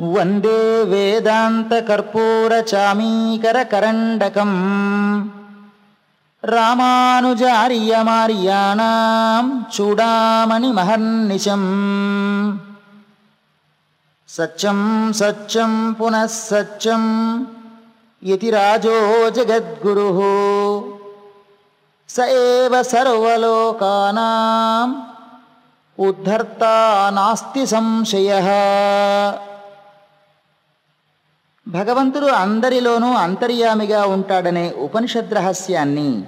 वन्दे वेदान्तकर्पूरचामीकरकरण्डकम्। रामानुजार्यमार्याणां चूडामणिमहर्निशम्। सत्यं सत्यं पुनः सत्यम् इति राजो जगद्गुरुः। स एव सर्वलोकानाम् उद्धर्ता नास्ति संशयः। భగవంతుడు అందరిలోనూ అంతర్యామిగా ఉంటాడనే ఉపనిషద్ రహస్యాన్ని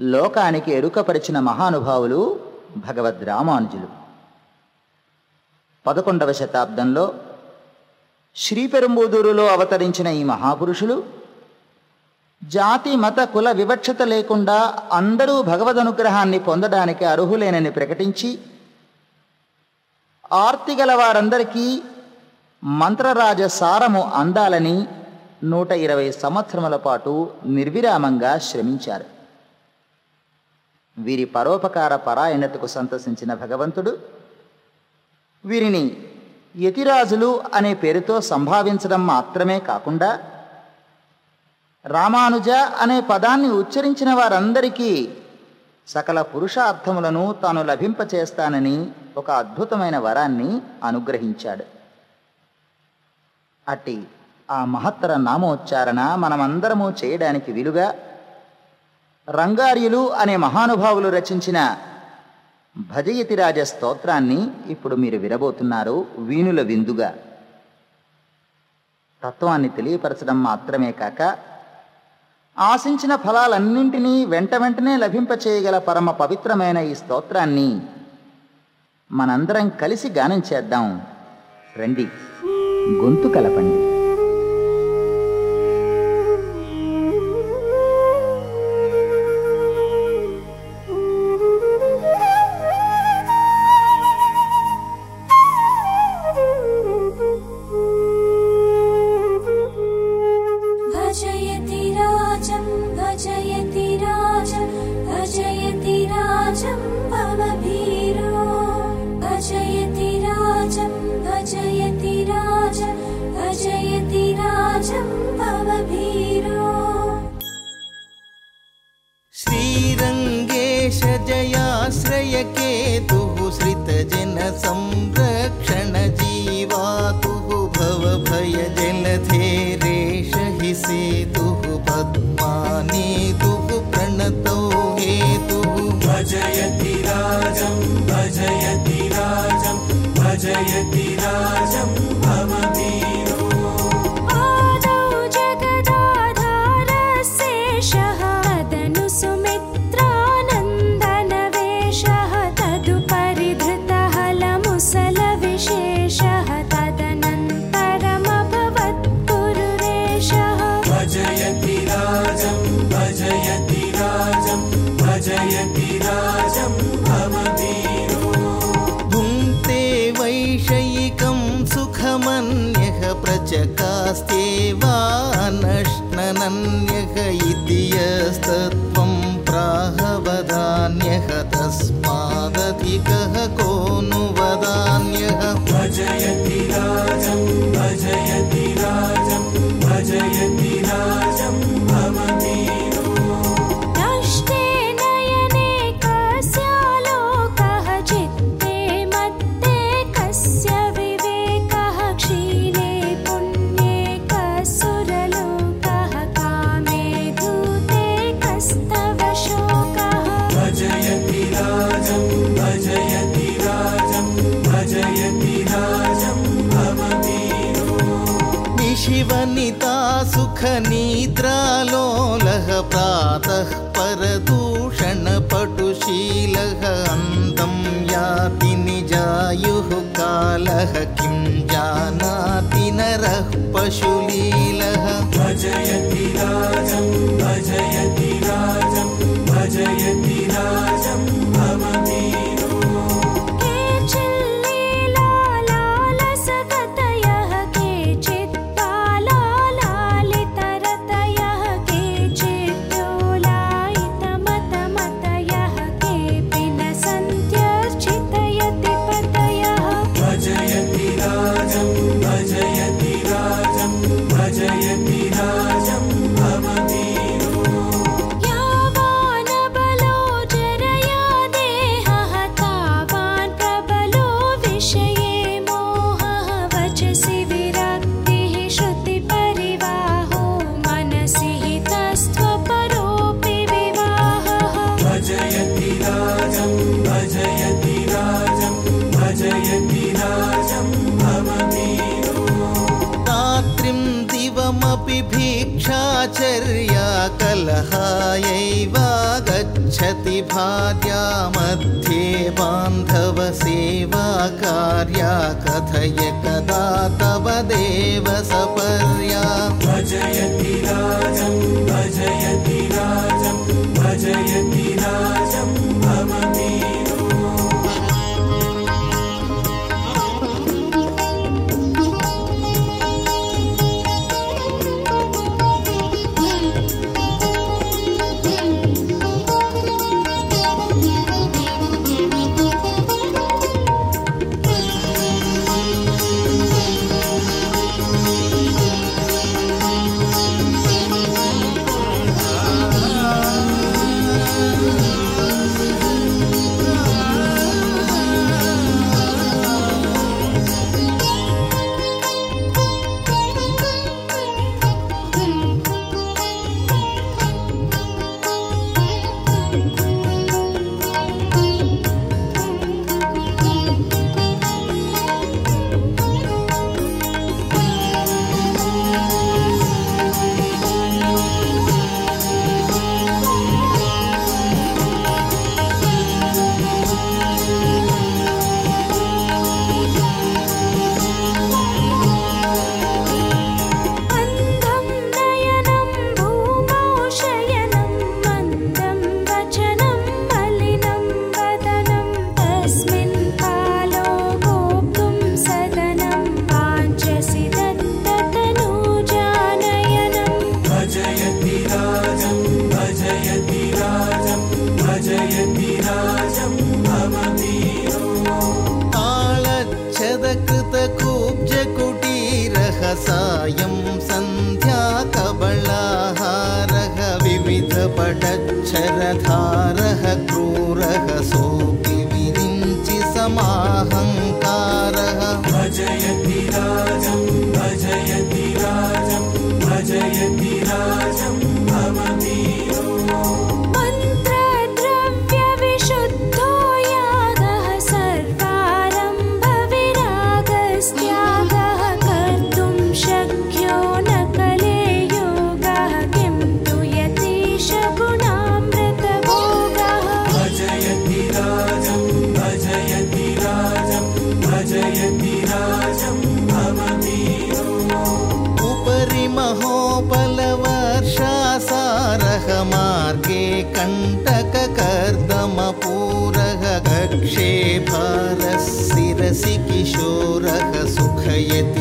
లోకానికి ఎరుకపరిచిన మహానుభావులు భగవద్ రామానుజులు. పదకొండవ శతాబ్దంలో శ్రీపెరుంబూదూరులో అవతరించిన ఈ మహాపురుషులు జాతి మత కుల వివక్షత లేకుండా అందరూ భగవద్ అనుగ్రహాన్ని పొందడానికి అర్హులేనని ప్రకటించి ఆర్తిగల వారందరికీ మంత్రరాజ సారము అందాలని నూట ఇరవై సంవత్సరముల పాటు నిర్విరామంగా శ్రమించారు. వీరి పరోపకార పరాయణతకు సంతసించిన భగవంతుడు వీరిని యతిరాజులు అనే పేరుతో సంభావించడం మాత్రమే కాకుండా రామానుజ అనే పదాన్ని ఉచ్చరించిన వారందరికీ సకల పురుషార్థములను తాను లభింపచేస్తానని ఒక అద్భుతమైన వరాన్ని అనుగ్రహించాడు. అట్టి ఆ మహత్తర నామోచ్చారణ మనమందరము చేయడానికి వీలుగా రంగార్యులు అనే మహానుభావులు రచించిన భజయతిరాజ స్తోత్రాన్ని ఇప్పుడు మీరు వినబోతున్నారు వీణుల విందుగా. తత్వాన్ని తెలియపరచడం మాత్రమే కాక ఆశించిన ఫలాలన్నింటినీ వెంట వెంటనే లభింపచేయగల పరమ పవిత్రమైన ఈ స్తోత్రాన్ని మనందరం కలిసి గానం చేద్దాం. రండి. గొంతు కలపండి. पशुलीलः भजयति भारः शिरसि किशोरः सुखयति।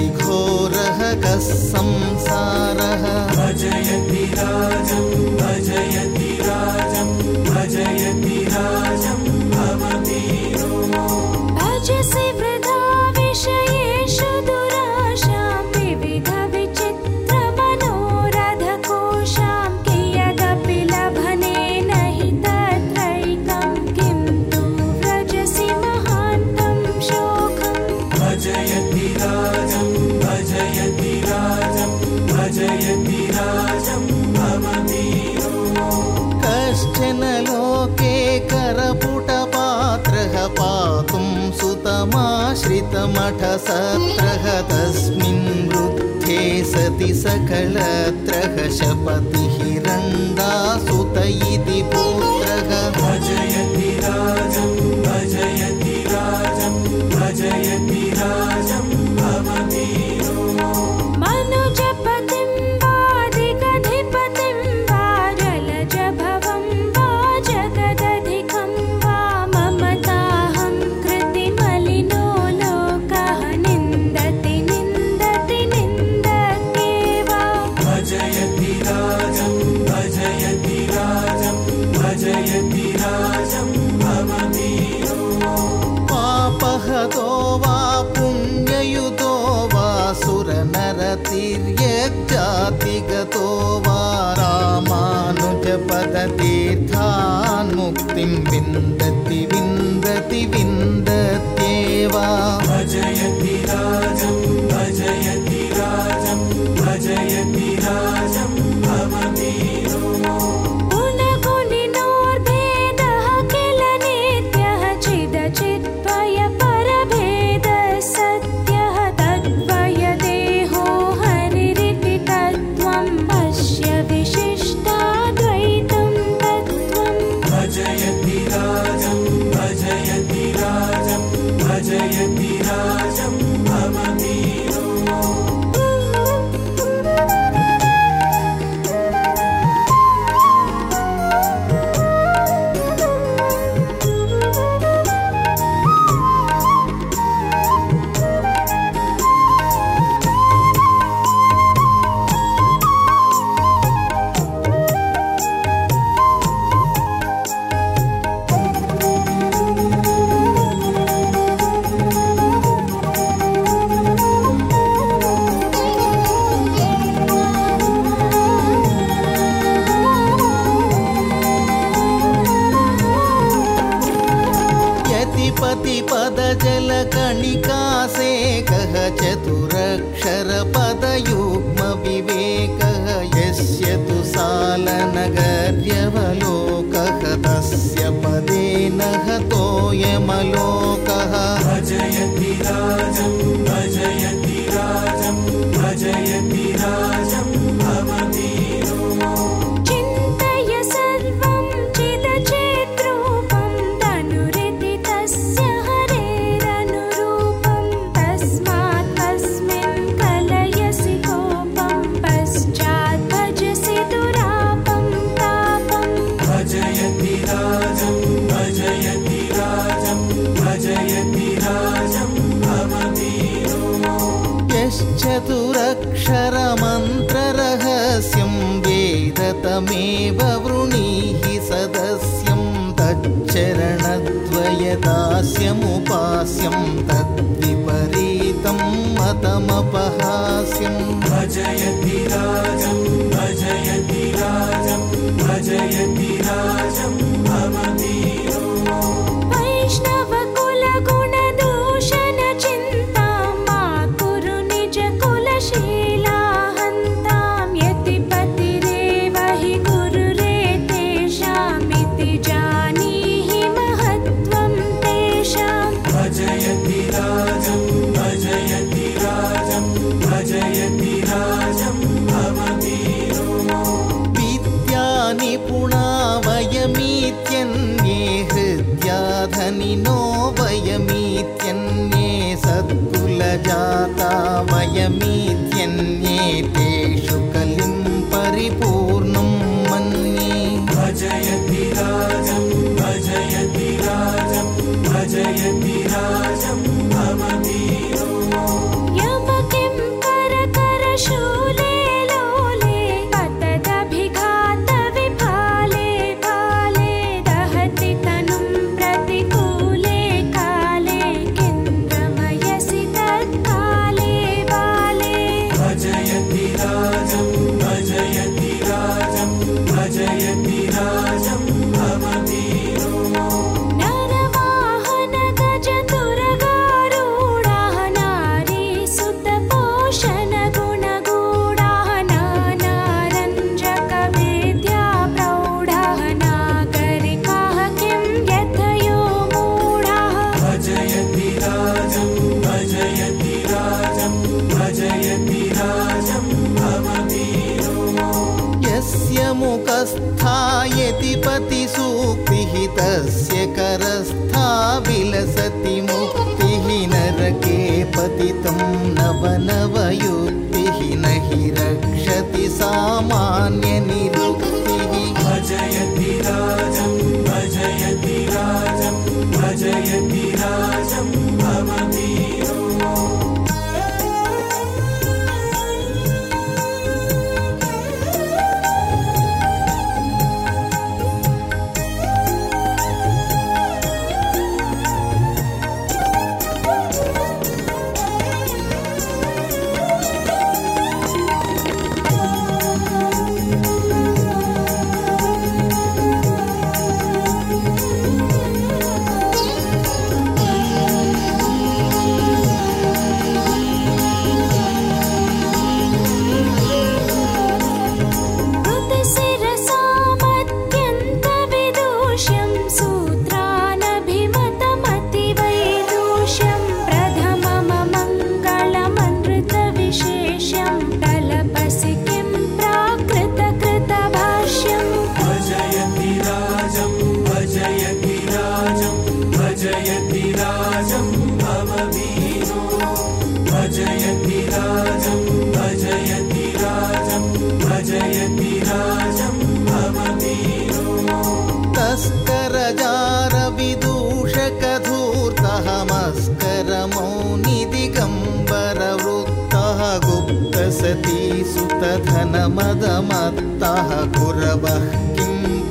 मठसत्रः तस्मिन् वृद्धे सति सकलत्रः शपतिः रङ्गासुतैति भू uh-huh. मेव वृणीः सदस्यं तच्चरणद्वयदास्यमुपास्यं तद्विपरीतं मतमपहास्यं भजयति राजं भजयति राजं भजयति राजम्। I mean तस्य मुखस्थायति पतिसूक्तिः तस्य करस्था विलसति मुक्तिः नरके पतितं नवनवयुक्तिः न हि रक्षति सामान्यनिरु गुरवरवञ्च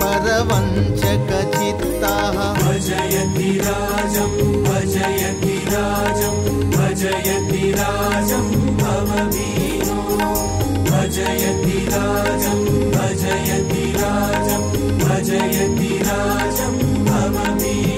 कचित्ताः भजयति राजं भजयति राजं भजयति राजं भवमीनो भजयति राजं भजयति राजं भजयति राजं भवमी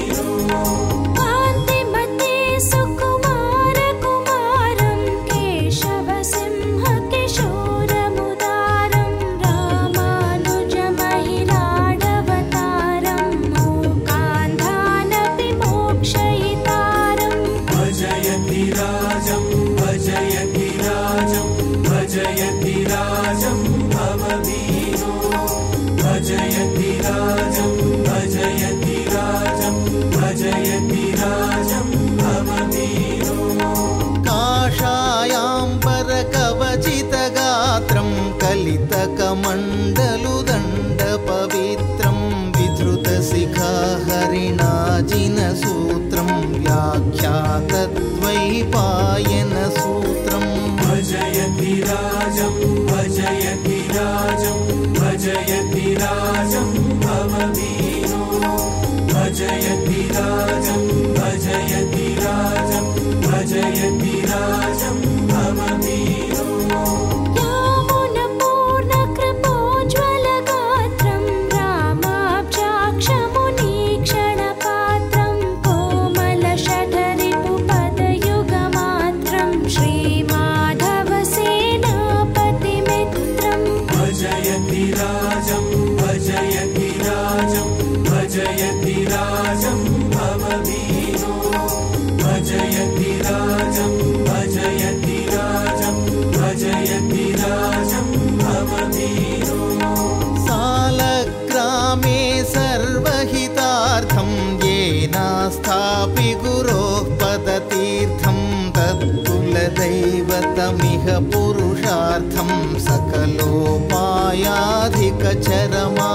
पुरुषार्थं सकलोपायाधिकचरमार्थम्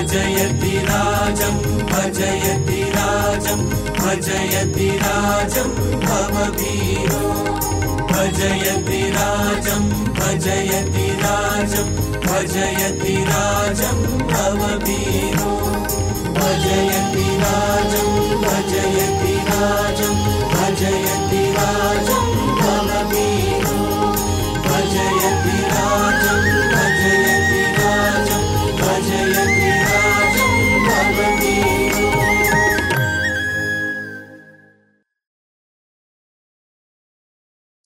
भजयति राजम् भजयति राजम् भजयति राजम् भवभीरो भजयति राजम् भजयति राजम् भजयति राजम् भवभीरो भजयति राजम् भजयति राजम् भजयति राजम् भवभीरो भजयति राजम् भजयति राजम् भजयति